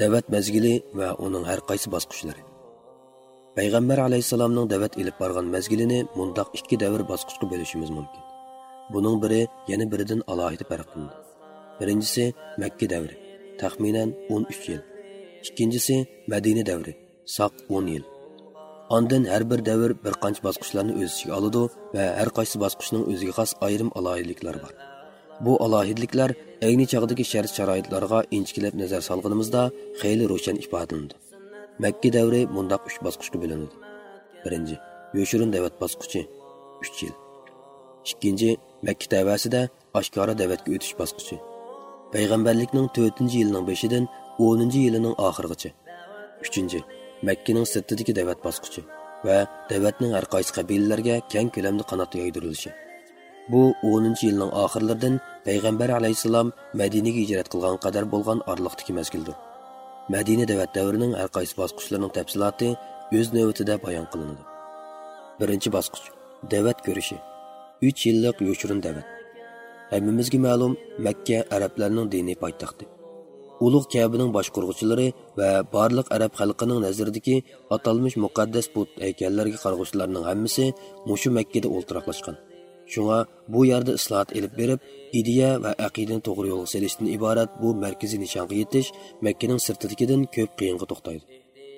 da'vat mazgili va uning har qaysi bosqichlari. Payg'ambar alayhissalomning da'vat ilib borgan mazgilini mundoq ikki davr bosqichga bo'lishimiz mumkin. Buning biri yana biridan alohida farq qiladi birinchisi makka davri taxminan 13 yil. Ikkinchisi madina davri soq 10 yil. Ondan har bir davr bir qancha bosqichlarni o'z ichiga oladi va har qaysi bosqichning o'ziga xos ayrim alohidliklari bor. Bu alohidliklar ayni chog'dagi shart sharoitlarga inchkilab nazar solganimizda xeyli ro'shan ifodalandi. Makka davri mundaq 3 bosqichga bo'linadi. Birinchi, Yoshirin da'vat bosqichi 3 yil. Ikkinchi, Makka davasida oshkora da'vatga o'tish bosqichi. Payg'ambarlikning 4-yilining boshidan 10-yilining oxirigacha. 3 Makkaning sirtidagi da'vat bosqichi va da'vatning har qaysi qabilalarga keng ko'lamda qanot yoydirilishi. Bu 10 yilning oxirlaridan payg'ambar alayhissalom Madinaga hijrat qilgan qadar bo'lgan orliqdagi mezgildir. Madina da'vat davrining har qaysi bosqichlarining tafsiloti o'z navbatida bayon qilinadi. Birinchi bosqich da'vat ko'rishi. 3 yillik yoshirin da'vat. Hammamizga ma'lum Makka arablarning diniy poytaxti. ulug' kabining boshqurg'uchilari va barliq arab xalqining nazaridagi atalmish muqaddas but haykallarga qarg'uvchilarning hammasi mushu makkada o'ltiroqlashgan Şuna bu yerdə islahat elib verib, ideya və əqidini doğru yola selisdən ibarət bu mərkəzi nişanğa yetiş Məkkənin sırtıdakıdan köp qiyinğa toxtaydı.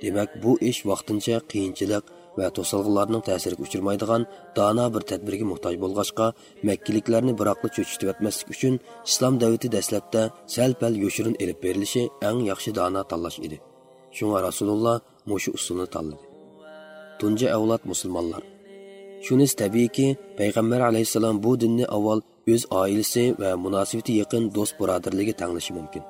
Demək, bu iş vaxtınca qiyinçiliq və tosalğılarının təsirini uçurmaydığan dana bir tədbirə muhtac bolğaçqa, Məkkəliklərni biraqlı çöçütüb etməslik üçün İslam dövləti dəstəbdə səlpəl yoşurun elib verilişi ən yaxşı dana tanlaş idi. Şuna Rasulullah məşu usulunu tanladı. Tunca əvlad müsəlmanlar shunisi tabiiyki payg'ambar alayhissalom bu dinni avval o'z oilasi va munosabati yaqin do'st birodarligi tanlashi mumkin.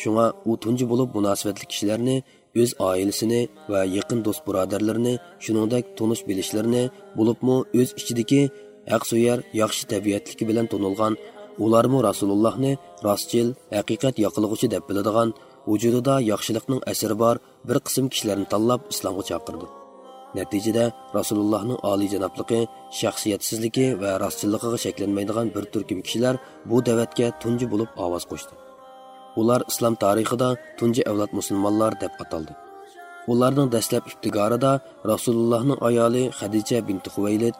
Shunga u tunji bo'lib munosabatli kishilarni o'z oilasini va yaqin do'st birodarlarini shuningdek tunish bilishlarini bo'libmi o'z ichidagi aqsuyar yaxshi tabiatligi bilan to'nilgan ularmi rasulullohni rostchil haqiqat yoqilg'uchi deb biladigan vujudida yaxshilikning asiri bor bir qism kishilarni tanlab islomga chaqirdi. Natijada rasulullohning olijanobligi shaxsiyatsizligi va rostchilligiga shaklanmaydigan bir turkum kishilar bu da'vatga tunji bo'lib ovoz qo'shdi. Ular islom tarixida tunji avlod musulmonlar deb ataldi. Ularning dastlab ibtigorida rasulullohning ayoli hadicha binti huvaylid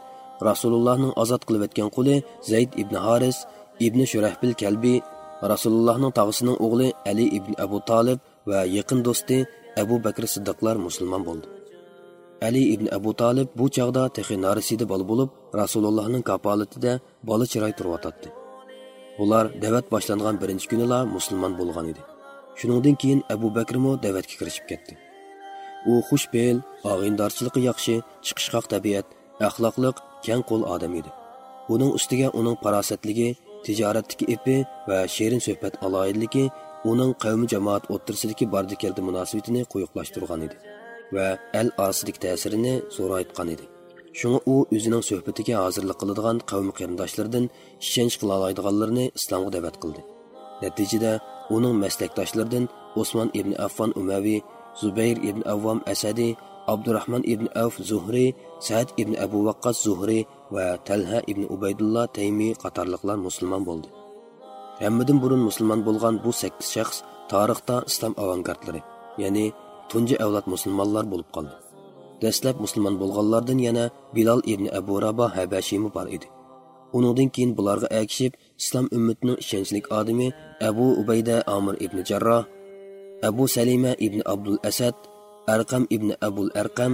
rasulullohning ozod qilib o'tgan quli zayd ibn haris ibn shurahbil kalbi rasulullohning tog'isining o'g'li ali ibn abu tolib va yaqin do'sti abu bakr siddiqlar musulmon bo'ldi. Ali ibn abu tolib bu chog'da texi narisida bola bo'lib rasulullohning kapolatida bola chiroy turyotdi bular da'vat boshlangan birinchi kunila musulmon bo'lgan edi. Shuningdan keyin Abu Bakrmo da'vatga kirishib ketdi. U xushbel, og'indorchiligi yaxshi, chiqishqoq tabiat, axloqliq, keng qo'l odam edi. Uning ustiga uning farosatligi, tijoratdagi epi va shirin suhbat aloyidligi uning qavmi jamoat o'ttirsidagi bordi keldi munosabatini quyuqlashtirgan edi va al osidagi ta'sirini zo'raytgan edi. shunga u o'zining suhbatiga hozirlik qiladigan qavm qarindoshlaridan ishonch qila oladiganlarni islomga da'vat qildi. Natijada uning maslakdoshlaridan usmon ibn Affon Umaviy, Zubayr ibn Avvom Asadi, abdurahmon ibn Avf zuhriy saad ibn Abu vaqqas zuhriy va Talha ibn ubaydulla taymiy qatorliqlar musulmon bo'ldi. Hammadan burun musulmon bo'lgan bu sakkiz shaxs tarixda islom avangardlari, ya'ni tunji avlod musulmonlar bo'lib qoldi. dastlab musulmon bo'lganlardan yana bilol ibn abu rabo habashimi bor edi uningdan keyin bularga akishib islom ummatining ishonchli odami abu ubayda amir ibn jarroh abu salima ibn abdul asad arqam ibn abul arqam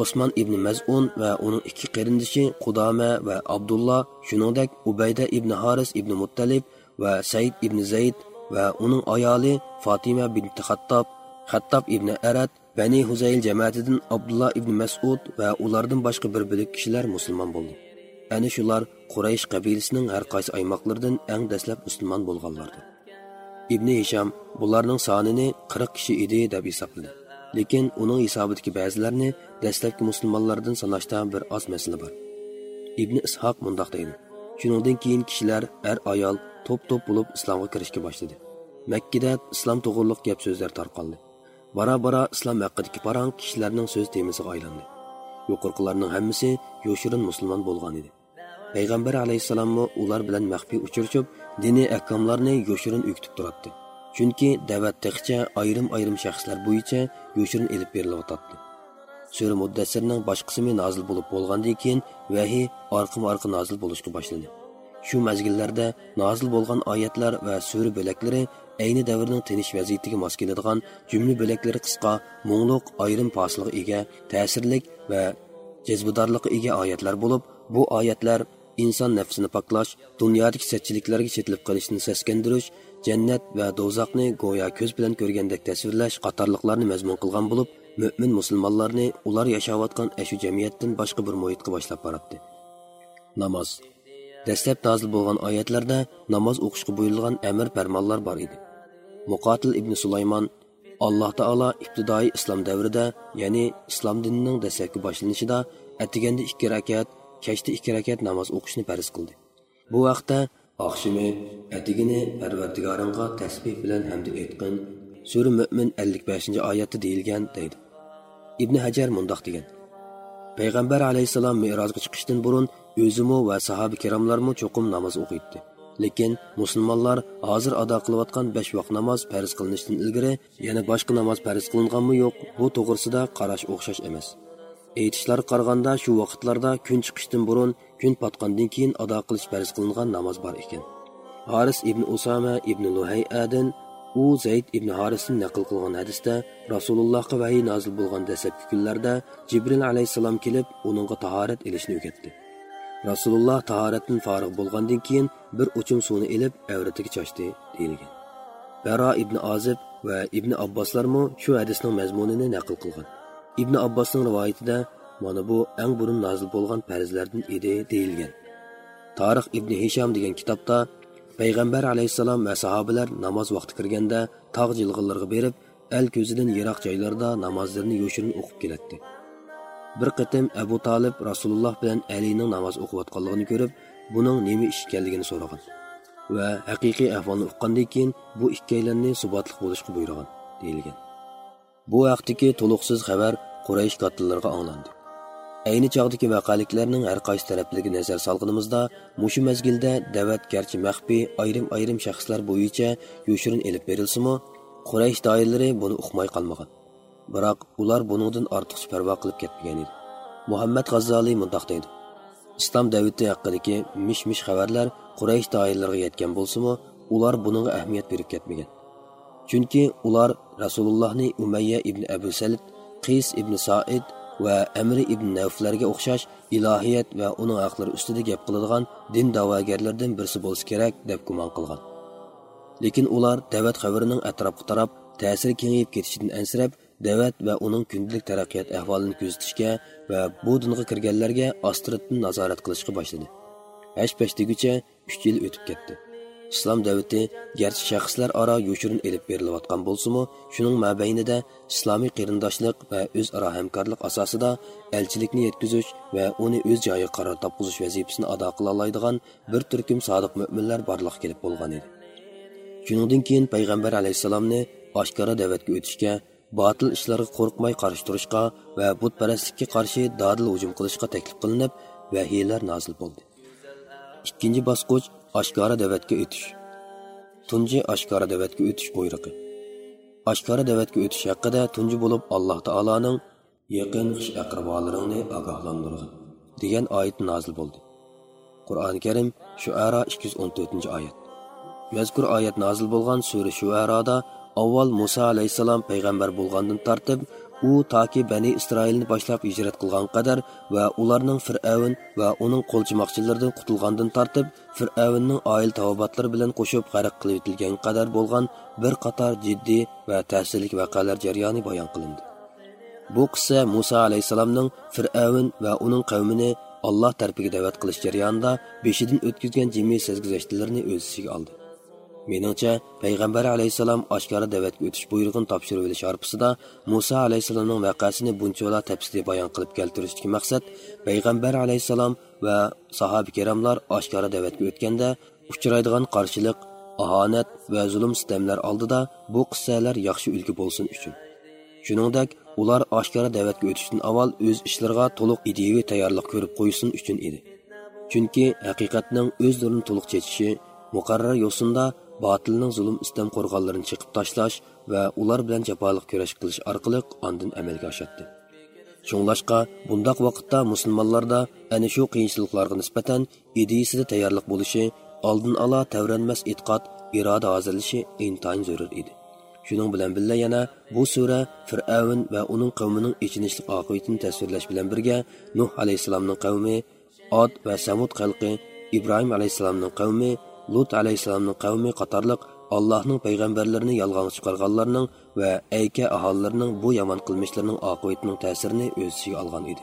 osmon ibn mazun va uning ikki qarindoshi qudama va abdulloh shuningdek ubayda ibn haris ibn muttalib va said ibn zayd va uning ayoli fatima binti xattob xattob ibn arad Bani Huzayl jamoatidan Abdullah ibn Mas'ud va ulardan boshqa bir bo'lik kishilar musulmon bo'ldi. Ana shular Quraysh qabilasining har qaysi aymoqlaridan eng dastlab musulmon bo'lganlardir. Ibn Hisham bularning sonini 40 kishi edi deb hisobladi. Lekin uning hisobidagi ba'zilarni dastlabki musulmonlardan sanashda bir oz masala bor. Ibn Ishoq mundaq deydi. Shuningdan keyin kishilar er ayol to'p-to'p bo'lib islomga kirishga boshladi. Makkada islom to'g'riliq gap so'zlar tarqaldi. Бара-бара islom haqidagi parang kishilarning so'z temasiga aylandi. Yuqorqilarning hammasi yoshirin musulmon bo'lgan edi. Payg'ambar alayhissalommi ular bilan maxfiy uchrashib, diniy ahkomlarni yoshirin o'kitib turardi. chunki da'vat ayrim ayrim shaxslar bo'yicha yo'shirin elib berilyotdi sura muddassirning bosh qismi nozil bo'lib bo'lgandan keyin vahiy orqama orqa nozil bo'lishga boshlandi. shu mazgillarda nozil bo'lgan oyatlar va sura bo'laklari ayni davrning tinish vaziyatiga mos keladigan jumla bo'laklari qisqa mo'ngluq ayrim posilga ega ta'sirlik va jazbidorlikqa ega oyatlar bo'lib bu oyatlar inson nafsini poklash dunyodagi satchiliklarga chetilib qolishni saskandirish jannat va do'zaxni go'yo ko'z bilan ko'rgandek tasvirlash qatorliqlarni mazmun qilgan bo'lib mo'min musulmonlarni ular yashayotgan ashu jamiyatdan boshqa bir muhitga boshlab boribdi. Namoz. Dastlab nozil bo'lgan oyatlarda namoz o'qishga buyurilgan amr farmonlar bor edi. Muqotil ibn sulaymon alloh taolo ibtidoiy islom davrida ya'ni islom dinining dastlabki boshlanishida atiganda ikki rakat kechda ikki rakat namoz o'qishni farz qildi. Bu vaqtda oqshimi atigini parvardigoringga tasbih bilan hamda aytqin sura mo'min ellik beshinchi oyatda deyilgan deydi. Ibn hajar mundoq degan. Payg'ambar alayhissalom merozga chiqishdan burun o'zimi va sahoba kiromlarmi cho'qim namoz o'qiydi lekin musulmonlar hozir ado qilayotgan besh vaqt namoz farz qilinishdan ilgari yana boshqa namoz farz qilinganmi yo'q bu to'g'risida qarash o'xshash emas. Aytishlar qaraganda shu vaqtlarda kun chiqishdan burun kun potgandan keyin ado qilish farz qilingan namoz bor ekan. Haris ibn usama ibn luhayadan u zayd ibn harisni naql qilgan hadisda rasulullohga vahiy nozil bo'lgan dastlabki kunlarda jibril alayhissalom kelib uningga tahorat ilishni o'rgatdi. Rasululloh tahoratdan forig' bo'lgandan keyin bir uchum suvni ilib avratiga chochdi deyilgan. Baro ibn ozib va ibn abboslarmi shu hadisning mazmunini naql qilgan. Ibn abbosning rivoyatida mana bu eng burun nozil bo'lgan farzlardan edi deyilgan. Tarix ibn hisham degan kitobda payg'ambar alayhissalom va sahobalar namoz vaqti kirganda tog' jilg'inlarga berib al ko'zidan yiroq joylarda namozlarni yo'shirin o'qib keladi bir qitim abu tolib rasululloh bilan alining namoz o'qiyotganligini ko'rib buning nima ish ekanligini so'ragan va haqiqiy ahvolni uqqandan keyin bu ikkalanni subotliq bo'lishga buyurgan deyilgan. Bu vaqtdagi to'liqsiz xabar quraysh kattalariga anglandi ayni chog'dagi vaqaliklarning har qaysi taraflariga nazar solganimizda mushu mazgilda da'vat garchi maxfiy ayrim ayrim shaxslar bo'yicha yo'shirin elib berilsimi quraysh doirlari buni uqmay qolmagan. Biroq ular buningdan ortiqcha parvo qilib ketmagan edi. Muhammad g'azzoliy mundoq deydi islom davlati haqidagi mish mish xabarlar quraysh doirlariga yetgan bo'lsimi ular bunga ahamiyat berib ketmagan. Chunki ular rasulullohni umayya ibn abu salid qis ibn soid va amri ibn navflarga o'xshash ilohiyat va uning haqlari ustida gap qiladigan din da'vogarlardan birisi bo'lishi kerak deb gumon qilgan. Lekin ular da'vat xabarining atrofga tarab ta'siri kengayib ketishidan ansirab da'vat va uning kundalik taraqqiyot ahvolini kuzatishga va bu dinga kirganlarga ostiritdan nazorat qilishga boshladi. Hash pash deguncha uch yil o'tib ketdi. Islom davlati garchi shaxslar aro yo'shirin elib berilayotgan bo'lsimi shuning mabaynida islomiy qarindoshlik va o'zaro hamkorlik asosida elchilikni yetkazish va uni o'z joyiga qaror topqizish vazifasini ado qila oladigan bir turkum sodiq mo'minlar borliq kelib bo'lgan edi. Shuningdan keyin payg'ambar alayhissalomni oshkora da'vatga o'tishga botil ishlarga qo'rqmay qarshi turishga va butparastlikka qarshi dodil hujum qilishga taklif qilinib vahiylar nozil bo'ldi. Ikkinchi bosqich oshkora da'vatga o'tish. Tunji oshkora da'vatga o'tish buyrug'i. Oshkora da'vatga o'tish haqida tunji bo'lib alloh taoloning yaqin ish aqrabolaringni ogohlantirg'in degan oyat nozil bo'ldi. Qur'oni karim shuara ikki yuz o'n to'rtinchi oyat. Mazkur oyat nozil bo'lgan sura shuaroda avval muso alayhissalom payg'ambar bo'lgandan tortib u toki bani isroilni boshlab hijrat qilgan qadar va ularning fir'avn va uning qo'lchimoqchilaridan qutulgandan tortib fir'avnning oil tavobatlari bilan qo'shib g'arq qilib etilgan qadar bo'lgan bir qator jiddiy va ta'sirli voqealar jarayoni bayon qilindi. Bu qissa muso alayhissalomning fir'avn va uning qavmini alloh tarafiga da'vat qilish jarayonida beshidan o'tkazgan jimiy sezgizashtilarni o'z ichiga oldi. Meningcha payg'ambar alayhissalom oshkora da'vatga o'tish buyrug'ini topshirib olish arpasida muso alayhissalomning voqeasini bunchalar tafsiliy bayon qilib keltirishdagi maqsad payg'ambar alayhissalom va sahoba kiromlar oshkora da'vatga o'tganda uchraydigan qarshilik ahonat va zulm sitamlar oldida bu qissalar yaxshi ulgi bo'lsin uchun. Shuningdek ular oshkora da'vatga o'tishdan avval o'z ishlariga to'liq ideyaviy tayyorlik ko'rib qo'ysin uchun edi. Chunki haqiqatning o'z nurini to'liq chechishi muqarrar yo'sinda botilning zulm istam qo'rg'onlarini chiqib tashlash va ular bilan jafoliq kurash qilish orqali ondin amalga oshadi. Shunglashqa bundoq vaqtda musulmonlarda ana shu qiyinchiliklarga nisbatan ideyasida tayyorlik bo'lishi oldin ola tavranmas e'tiqod iroda hozirlashi intayin zarur edi. Shuning bilan birga yana bu sura fir'avn va uning qavmining ichinishli oqibatini tasvirlash bilan birga nuh alayhissalomning qavmi od va samud xalqi ibrohim alayhissalomning qavmi lut alayhissalomning qavmi qatorliq allohning payg'ambarlarini yolg'on chiqarganlarning va ayka aholilarining bu yomon qilmishlarining oqibatining ta'sirini o'z ichiga olgan edi.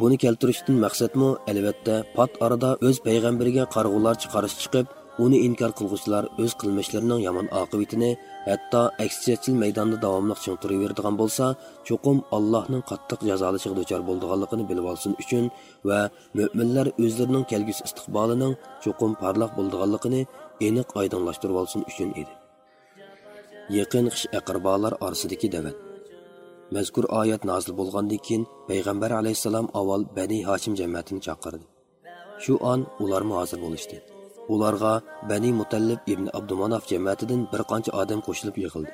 Buni keltirishdan maqsadmi? Albatta pat orada o'z payg'ambariga qarg'ular chiqarish chiqib uni inkor qilg'uvchilar o'z qilmishlarining yomon oqibatini hatto aksiyachil maydonda davomli ching turaveradigan bo'lsa cho'qim allohning qattiq jazolashiga duchor bo'ldiganligini bilib olsin uchun va mo'minlar o'zlarining kelgusi istiqbolining cho'qim porloq bo'ldiganligini aniq oydinlashtirib olsin uchun edi. Yaqin qish aqrbolar orasidagi davat mazkur oyat nozil bo'lgandan keyin payg'ambar alayhissalom avval bani hoshim jamiyatini chaqirdi. Shu on ular hozir bo'lishdi. Ularga bani mutallib ibn abdumanaf jamiyatidan bir qancha odam qo'shilib yig'ildi.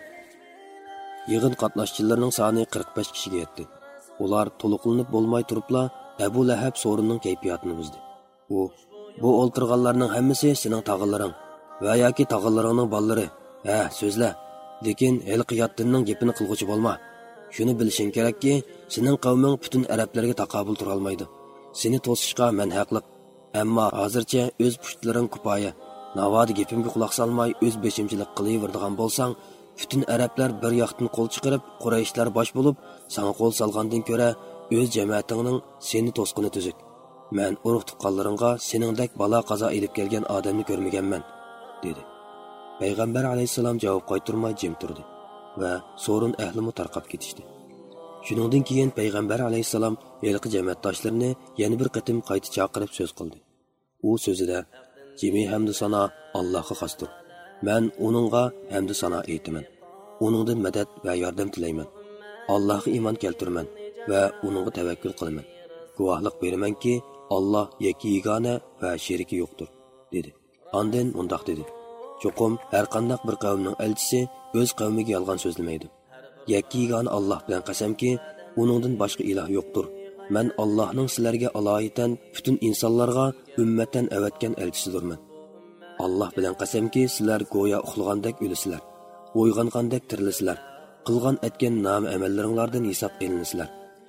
Yig'in qatnashchilarining soni 45 kishiga yetdi. Ular to'liqlanib bo'lmay turibla abu lahab so'rinning kayfiyatini buzdi. U bu o'ltirganlarning hammasi sening tog'alaring va yoki tog'alaringning bolalari. Ha so'zla. Lekin hilqiyatdinning gapini qilg'uchi bo'lma. Shuni bilishing kerakki sening qavming butun arablarga taqobul turolmaydi seni to'sishga man haqliq ammo hozircha o'z pushtlaring kupoya navodi gapimga quloq solmay o'z beshimchilik qilaveradigan bo'lsang butun arablar bir yoqdan qo'l chiqarib qurayishlar bosh bo'lib sanga qo'l solgandan ko'ra o'z jamoatingning seni to'sqini tuzuk. Man urug' tuqqanlaringga seningdek balo qazo ilib kelgan odamni ko'rmaganman dedi. Payg'ambar alayhissalom javob qaytirmay jim turdi va so'rin ahlimi tarqab ketishdi. Shuningdan keyin payg'ambar alayhissalom yilqi jamiyatdoshlarini yana bir qatim qayta chaqirib so'z qildi. U so'zida jimi hamdu sano allohga xosdir. Man uningga hamdu sano aytaman. Uningdan madad va yordam tilayman. Allohga iymon keltiraman va uningga tavakkul qilaman. Guvohlik beramanki olloh yakki yagona va sheriki yo'qdir dedi. Andin mundoq dedi. Cho'qim har qandaq bir qavmning elchisi o'z qavmiga yolg'on so'zlamaydi. Yakki alloh bilan qasamki uningdan boshqa iloh yo'qdir. Man allohning sizlarga aloyitan butun insonlarga ummatdan avatgan elchisidirman. Alloh bilan qasamki sizlar go'yo uxlagandek o'lisizlar uyg'ongandek tirilisizlar qilgan etgan nom amallaringlardan hisob elinsizlar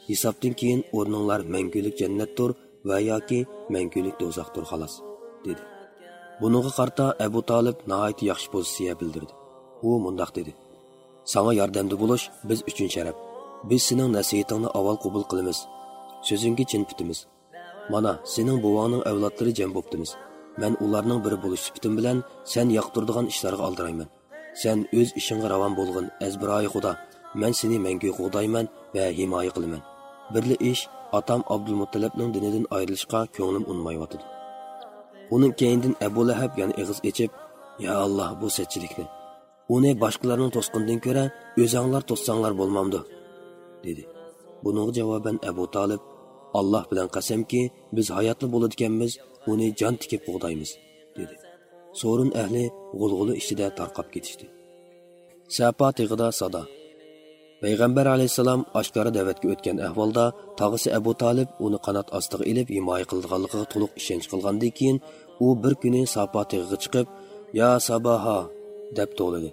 hisobdan keyin o'rninglar mangulik jannatdir va yoki mangulik do'zaxdir xolos dedi. Buningga qarta abu tolib nihoyat yaxshi pozitsiya bildirdi. U mundoq dedi. Sanga yordamda bo'lish biz uchun sharaf. Biz sening nasihatingni avval qabul qilamiz. So'zingga chin putimiz mana sening buvongning avlodlari jam bo'ptimiz. Man ularning biri bo'lish sifatim bilan sen yoqtirdigan ishlarga oldirayman. Sen o'z ishingga ravon bo'lg'in azbiroyi xudo. Man seni mangu qo'g'dayman va himoya qilaman. Birli ish otam abdulmuttalibning dinidan ayrilishga ko'nglim unmayotidi. Оның keyindan abu lahab яны ig'iz ichib ya alloh bu сәтчілікні, uni boshqalarning to'sqindan ko'ra o'zanglar to'ssanglar bo'lmamdi dedi. Buning javoban abu tolib alloh bilan qasamki biz hayotli bo'ladiganmiz uni jon tikib bug'daymiz dedi. So'rin ahli g'ulg'uli ichida tarqab ketishdi. Sapa tig'ida sado. Payg'ambar alayhissalom oshkora da'vatga o'tgan ahvolda tog'isi abu tolib uni qanot ostiga ilib himoya qilganligiga to'liq ishonch qilgandan keyin u bir kuni sapa tig'iga chiqib yo sabaha deb to'ladi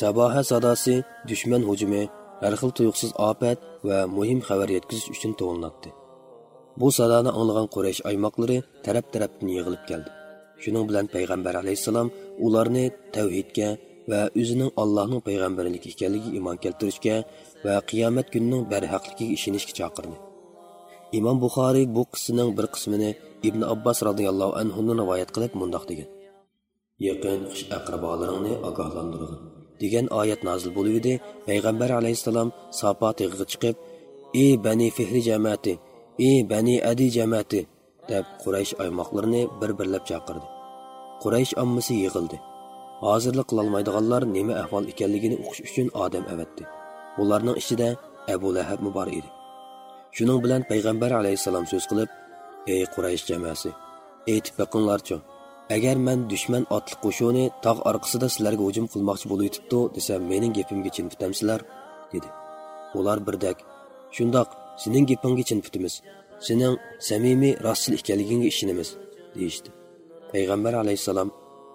saboha sadosi dushman hujumi har xil tuyuqsiz ofat va muhim xabar yetkazish uchun to'linadi bu sadoni anglagan quraysh aymoqlari taraf tarafdan yig'ilib keldi. Shuning bilan payg'ambar alayhissalom ularni tavhidga va o'zining allohning payg'ambarligi ekanligiga iymon keltirishga va qiyomat kunining barhaqligiga ishonishga chaqirdi. Imom buxoriy bu qissaning bir qismini ibn abbos roziyallohu anhuni rivoyat qilib mundoq degan. Yaqin qish aqrabolaringni ogohlantirg'in degan oyat nozil bo'lib edi payg'ambar alayhissalom sapo tig'iga chiqib ey bani fehri jamoati ey bani adi jamoati! deb quraysh oymoqlarini bir birlab chaqirdi. Quraysh ommasi yig'ildi. Hozirlik qilolmaydiganlar nima ahvol ekanligini o'qish uchun odam avatdi. Ularning ichida abu lahab bor edi. Shuning bilan payg'ambar alayhissalom so'z qilib ey quraysh jamoasi aytib boqinglarchu agar man dushman otliq qo'shuni tog' orqasida sizlarga hujum qilmoqchi bo'layotibdi desa mening gapimga chinputamsizlar dedi. Ular birdak shundoq sening gapingga chinputimiz sening samimiy rostchil ekanligingga ishonamiz deyishdi. Payg'ambar alayhissalom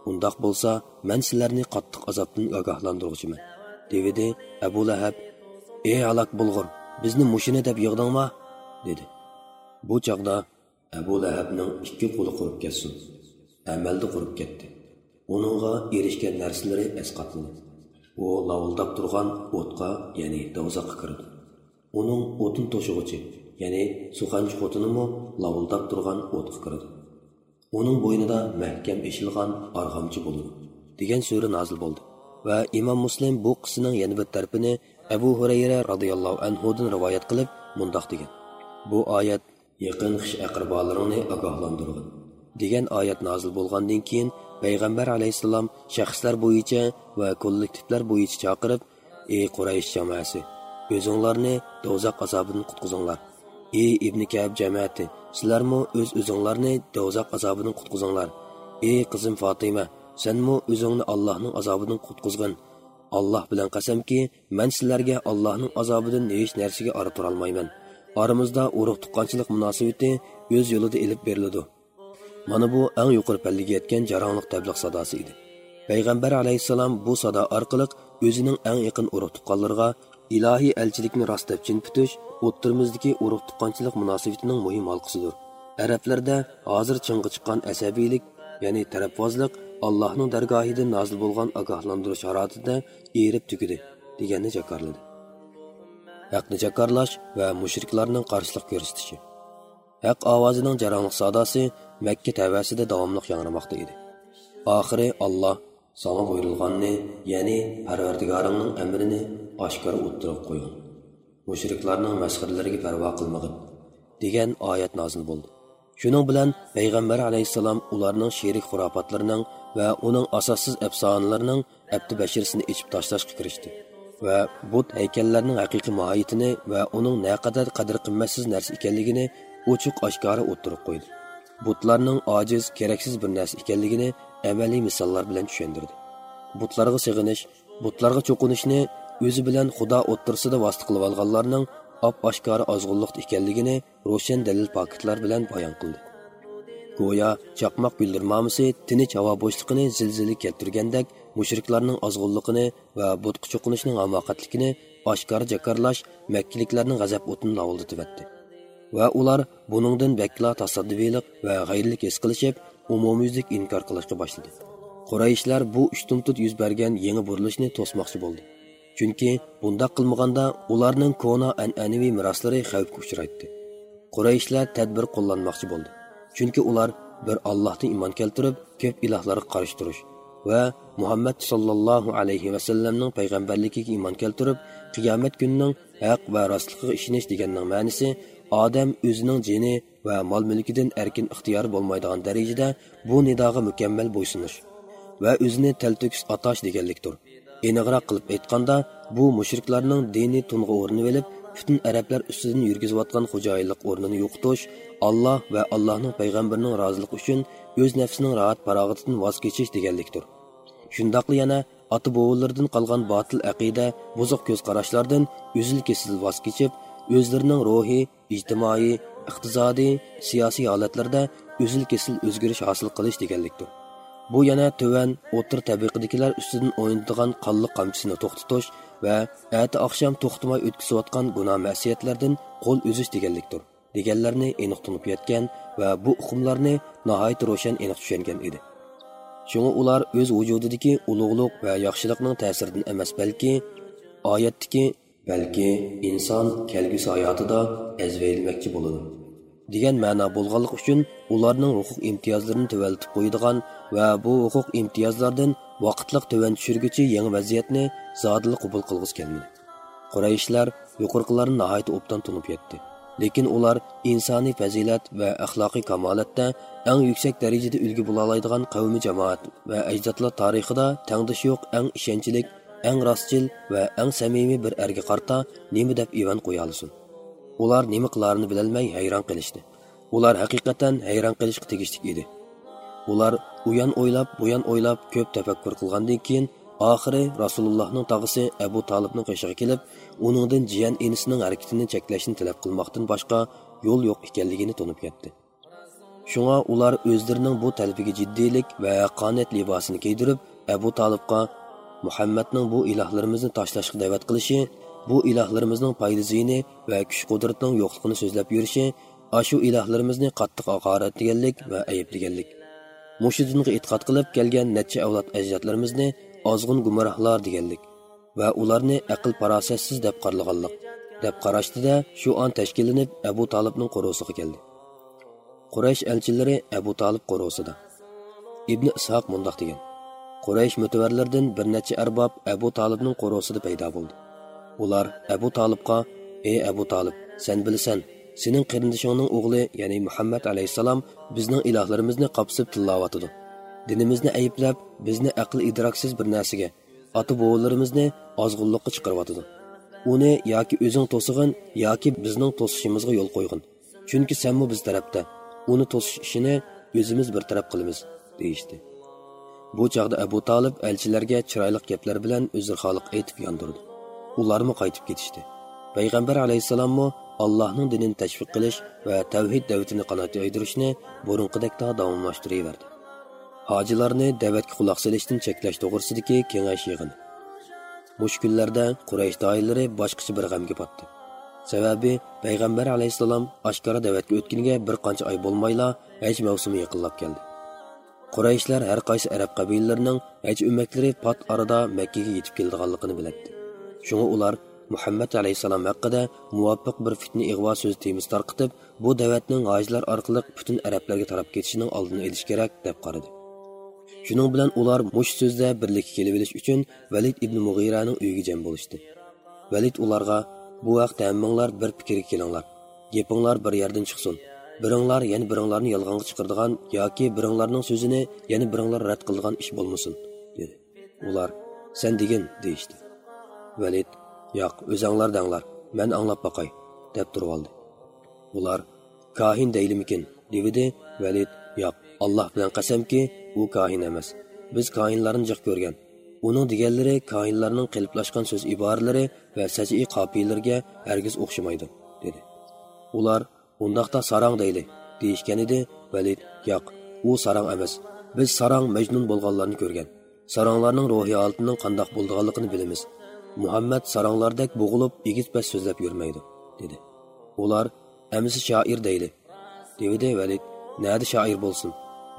undoq bo'lsa man sizlarni qattiq azobdan ogohlantiruvchiman devidi abu lahab. Ey halok bo'lg'ur bizni mushini deb yig'dingmi? dedi. Bu chog'da abu lahabning ikki qo'li qurib ketsin amalda qurib ketdi uningga erishgan narsalari asqatladi u lovuldab turgan o'tqa ya'ni dovzaqqa kirdi uning o'tin to'shig'ichi ya'ni suxanchi xotinimi lovuldab turgan o'tqa kirdi uning bo'ynida mahkam eshilgan arg'amchi bo'ldi degan sura nozil bo'ldi va imom muslim bu qissaning yana bir tarafini abu hurayra roziyallohu anhudan rivoyat qilib mundoq degan bu oyat yaqin qish aqrabolaringni ogohlantirgan degan oyat nozil bo'lgandan keyin payg'ambar alayhissalom shaxslar bo'yicha va kollektivlar bo'yicha chaqirib ey quraysh jamoasi o'zinglarni do'zax azobidan qutqizinglar. Ey ibn kab jamoati sizlarmi o'z o'zinglarni do'zax azobidan qutqizinglar? Ey qizim fotima sanmi o'zingni allohning azobidan qutqizgin? Alloh bilan qasamki man sizlarga allohning azobidan hech narsaga ora turolmayman. Oramizda urug' tuqqanchilik munosabati o'z yo'lida ilib beriladi. Mana bu eng yuqori pallaga yetgan jaronliq tabliq sadosi edi. Payg'ambar alayhissalom bu sado orqali o'zining eng yaqin urug' tuqqanlariga ilohiy elchilikni rostlab chin putish o'ttirimizdagi urug' tuqqanchilik munosabatining muhim halqisidir arablarda hozir ching'i chiqqan asabiylik ya'ni tarafvozlik allohning dargohida nozil bo'lgan ogohlantirish haroratida erib tugidi deganni jakorladi. Haqni jakorlash va mushriklarning qarshilik ko'rsatishi. Haq ovozining jaronliq sadosi makka tavasida davomli yangramoqda edi. Oxiri olloh sana buyurilganni ya'ni parvardigoringning amrini oshkora o'ttirib qo'ygan mushriklarning masxiralariga parvo qilmag'in degan oyat nozil bo'ldi. Shuning bilan payg'ambar alayhissalom ularning sherik xurofatlarining va uning asossiz afsonalarining abdi bashirsini ichib tashlashga kirishdi va but haykallarning haqiqiy mohiyatini va uning naqadar qadr qimmatsiz narsa ekanligini ochiq oshkora o'ttirib qo'ydi. Butlarning ojiz keraksiz bir narsa ekanligini amaliy misollar bilan tushundirdi butlarga sig'inish butlarga cho'qinishni o'zi bilan xudo o'ttirsida vosita qilib olganlarning op oshkora ozg'unliqda ekanligini ro'shan dalil pokitlar bilan bayon qildi. Go'yo chaqmoq bildirmamisi tinch havo bo'shliqini zilzila keltirgandek mushriklarning ozg'unligini va butqa cho'qinishning hamoqatligini oshkora jakarlash makkiliklarning g'azab o'tini lavuldatibdi va ular buningdan bakla tasadduiylik va g'ayrilik his qilishib umumyuzlik inkor qilishga boshladi. Qurayishlar bu ushtumtut yuz bergan yangi burilishni to'smoqchi bo'ldi. Chunki bundoq qilmaganda ularning kona an'anaviy meroslari xavfga uchraydi qurayishlar tadbir qo'llanmoqchi bo'ldi. Chunki ular bir allohdan iymon keltirib ko'p ilohlarga qarshi turish va muhammad sollallohu alayhi vasallamning payg'ambarligiga iymon keltirib qiyomat kunining haq va rostligiga ishonish deganning ma'nisi odam o'zining jini va mol mulkidan erkin ixtiyori bo'lmaydigan darajada bu nidoga mukammal bo'ysunish va o'zini talto'kis atash deganlikdir. Aniqroq qilib aytganda bu mushriklarning diniy tung'a o'rnini olib butun arablar ustidan yurgizayotgan xo'jayinlik o'rnini yo'qotish alloh va allohning payg'ambarining roziligi uchun o'z nafsining rohat parog'atidan voz kechish deganlikdir. Shundoqli yana ota bobolardan qolgan botil aqida buzuq ko'z qarashlardan uzil kesil voz kechib o'zlarining ruhiy ijtimoiy iqtisodiy siyosiy holatlarda uzil kesil o'zgarish hosil qilish deganlikdir. Bu yana tuvan o'tir tabaqadagilar ustidan o'ynaydigan qonli qamchisini to'xtatish va ati oqshom to'xtamay o'tkazayotgan gunoh masiyatlardan qo'l uzish deganlikdir. Deganlarni aniq tunib yetgan va bu uqumlarni nihoyat ro'shan aniq tushungan edi shunga ular o'z vujudidagi ulug'liq va yaxshilikning ta'siridan emas balki oyatdagi balki inson kelgusi hayotida azvaylmoqchi bo'ladi. Degan ma'no bo'lganligi uchun ularning huquq imtiyozlarini tuvaltib qo'yadigan va bu huquq imtiyozlardan vaqtliq tuvan tushirguchi yangi vaziyatni zodili qabul qilg'isi kelmadi qurayishlar yuqorqilarni nihoyat obdan tunib yetdi. Lekin ular insoniy fazilat va axloqiy kamolatda eng yuksak darajada ulgu bo'la oladigan qavmi jamoat va ajdodlar tarixida tangdish yo'q eng ishonchlik eng rostchil va eng samimiy bir erga qarta nima deb ivan qo'ya olsin. Ular nima qilarini bilolmay hayron qilishdi. Ular haqiqatan hayron qilishga tegishli edi. Ular u yon o'ylab bu yon o'ylab ko'p tafakkur qilgandan keyin oxiri rasulullohning tog'isi abu tolibning qishig'i kelib uningdan jiyan inisining harakatini cheklashni talab qilmoqdan boshqa yo'l yo'q ekanligini tunib ketdi. Shunga ular o'zlarining bu talabiga jiddiylik va haqqoniyat libosini kiydirib abu tolibga muhammadning bu ilohlarimizni tashlashga da'vat qilishi bu ilohlarimizning foyda va kuch qudratning yo'qligini so'zlab yurishi ashu ilohlarimizni qattiq haqoratlaganlik va ayblaganlik mushu dinga e'tiqod qilib kelgan necha avlod ajdodlarimizni ozg'un gumrohlar deganlik va ularni aql farosatsiz deb qarlaganlik deb qarashdida shu on tashkillanib abu tolibning qo'rosiga keldi. Quraysh elchilari abu tolib qo'rosida ibn ishoq mundoq degan. Quraysh mutavarlaridan bir necha arbob abu tolibning qo'rosida paydo bo'ldi. Ular abu tolibga ey abu tolib sen bilasan sening qarindishingning o'g'li ya'ni muhammad alayhissalom bizning ilohlarimizni qopsib tillayotidi dinimizni ayblab bizni aql idroksiz bir narsaga ota bobolarimizni ozg'unlikqa chiqaryotidi uni yoki o'zing to'sig'in yoki bizning to'sishimizga yo'l qo'yg'in. Chunki sanmu biz tarafda uni to'sish ishini o'zimiz bir taraf qilamiz deyishdi. Bu chog'da abu tolib elchilarga chiroyli gaplar bilan uzrxolik aytib yondirdi. Ularmi qaytib ketishdi? Payg'ambar alayhissalommi allohning dinini tashviq qilish va tavhid davatini qanot yoydirishni burunqidek davomlashtiraverdi hojilarni da'vatga quloq solishdan cheklash to'g'risidagi kengash yig'ini mush kunlarda quraysh doillari boshqacha bir g'amga botdi. Sababi payg'ambar alayhissalom oshkora da'vatga o'tganiga bir qancha oy bo'lmayla haj mavsumi yaqinlab keldi. Qurayshlar har qaysi arab qabilalarining haj ummaklari pot orada makkaga yetib keldiganligini biladi shunga ular muhammad alayhissalom haqida muvofiq bir fitna ig'vo so'zi temiz tarqitib bu da'vatning hojilar orqali butun arablarga tarab ketishining oldini olish kerak deb qaradi. Shuning bilan ular mush so'zda birlikka kelib olish uchun valid ibn mug'iraning uyiga jam bo'lishdi. Valid ularga bu vaqt hammanglar bir fikrga kelinglar. Gapinglar bir yerdan chiqsin. Biringlar yana biringlarni yolg'onga chiqardigan yoki biringlarning so'zini yana biringlar rad qilgan ish bo'lmasin dedi. Ular sen degin deyishdi. Valid yo'q o'zanglar danglar man anglab boqay deb turib oldi. Ular kohin deylimikin devidi. Valid yo'q alloh bilan qasamki u kohin emas biz kohinlarni jiq ko'rgan. Uning deganlari koinlarning qiliplashgan so'z iboralari va saji qopiylarga hargiz o'xshamaydi dedi. Ular undaqda sarang deydi. Deyishgan edi valid yo'q u sarang emas. Biz sarang majnun bo'lganlarni ko'rgan. Saranglarning ruhiy holatining qandoq bo'lganligini bilamiz. Muhammad saranglardek bo'g'ilib egit bas so'zlab yurmaydi dedi. Ular amisi shoir deydi. Devidi valid nadi shoir bo'lsin.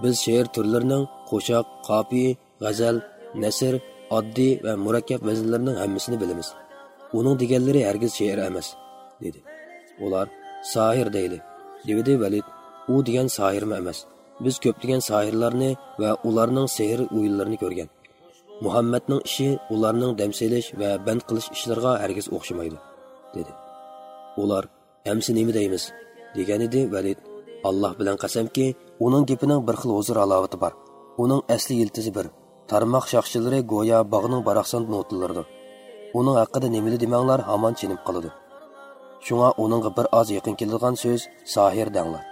Biz she'r turlarining qo'shoq qopiy g'azal nasr oddiy va murakkab vaznlarning hammasini bilamiz. Uning deganlari hargiz she'r emas dedi. Ular sohir deydi. Devidi valid u degan sohirmi emas. Biz ko'pligan sohirlarni va ularning sehr o'yinlarini ko'rgan. Muhammadning ishi ularning dam selish va band qilish ishlariga hargiz o'xshamaydi dedi. Ular hamsi nima deymiz? degan edi valid alloh bilan qasamki uning gapining bir xil huzur alovati bor. Uning asli yiltizi bir. Tarmoq shoxchilari go'yo bog'ning baroqson notalaridir uning haqida nimali demanglar hamon chinib qoladi. Shunga uningga bir oz yaqin keladigan so'z sohir danglar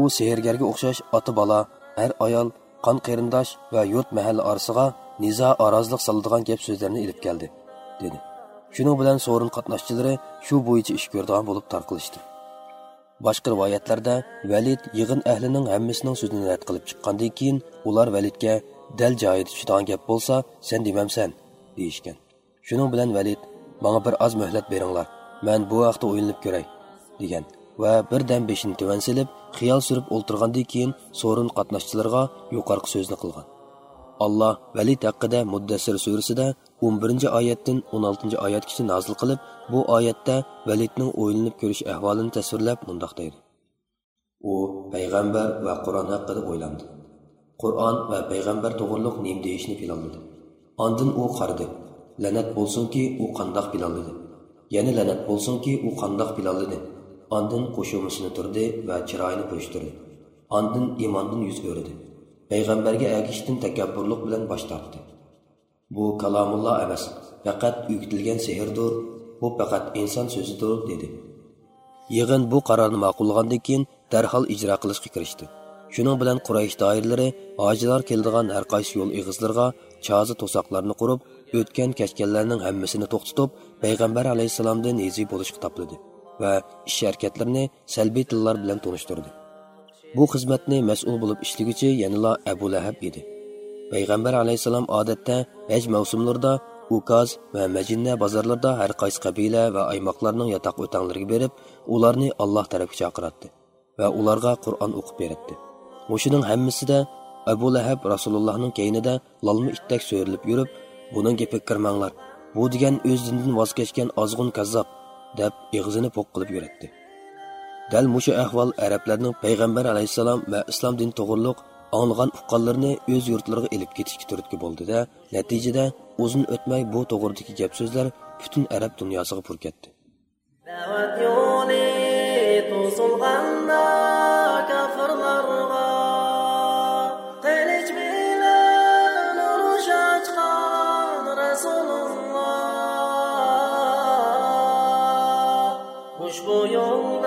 u sehrgarga o'xshash ota bola er ayol qon qarindosh va yurt mahalla orasiga nizo orozliq soladigan gap so'zlarni ilib keldi dedi shuning bilan so'rin qatnashchilari шу bo'yicha ish ko'radigan bo'lib tarqilishdi Башқа rivoyatlarda Валид yig'in ahlining hammasining so'zini rad qilib chiqqandan keyin ular validga dal joyida tushadigan gap bo'lsa sen demamsan deyishgan shuning bilan Валид, manga bir oz muhlat beringlar man bu vaqtda o'ylanib ko'ray degan va birdan beshini tuvan silib xiyol surib o'ltirgandan keyin so'rin qatnashchilarga yuqorqi so'zni qilgan alloh valid haqida muddassir surasida 11 oyatdan 16 oyatgacha nozil qilib bu oyatda validning o'ylanib ko'rish ahvolini tasvirlab mundoq deydi u payg'ambar va qur'on haqida o'ylandi qur'on va payg'ambar to'g'riliq nim deyishni planladi ondin u qardi la'nat bo'lsinki u qandoq planladi yana la'nat bo'lsinki u qandoq bilolidi ondin qo'shumisini turdi va chiroyini qo'shtirdi. Ondin imondan yuz o'ridi payg'ambarga agishdan takabburlik bilan bosh tortdi. Bu kalomulloh emas faqat uyutilgan sehrdir bu faqat inson so'zidir dedi. Yig'in bu qarorni ma'qullagandan keyin darhol ijro qilishga kirishdi. Shuning bilan quraysh doiralari hojilar keladigan har qaysi yo'l ig'izlarga chozi to'soqlarni qurib o'tgan kechganlarning hammasini to'xtatib payg'ambar alayhissalomdan ezi bo'lishga topladi va ish harakatlarini salbiy tillar bilan tunishtirdi bu xizmatni mas'ul bo'lib ishlaguchi yanala abu lahab edi. Payg'ambar alayhissalom odatda haj mavsumlarida ukaz va majinna bozorlarda har qaysi qabila va aymoqlarning yotoq o'tanlariga berib ularni alloh tarafga chaqiratdi va ularga qur'on o'qib beradi o'shining hammasida abu lahab rasulullohning keynida lolma itdak so'rilib yurib buning gapiga kirmanglar bu degan o'z dinidan voz kechgan ozg'un kazzob deb ig'zini po'q qilib yuratdi. Dal mushu ahvol arablarning payg'ambar alayhissalom va islom dini to'g'riliq anglagan uqqanlarni o'z yurtlariga ilib ketishga turtki bo'ldida natijada uzun o'tmay bu to'g'ridagi gap so'zlar butun arab dunyosiga pur خوش بویان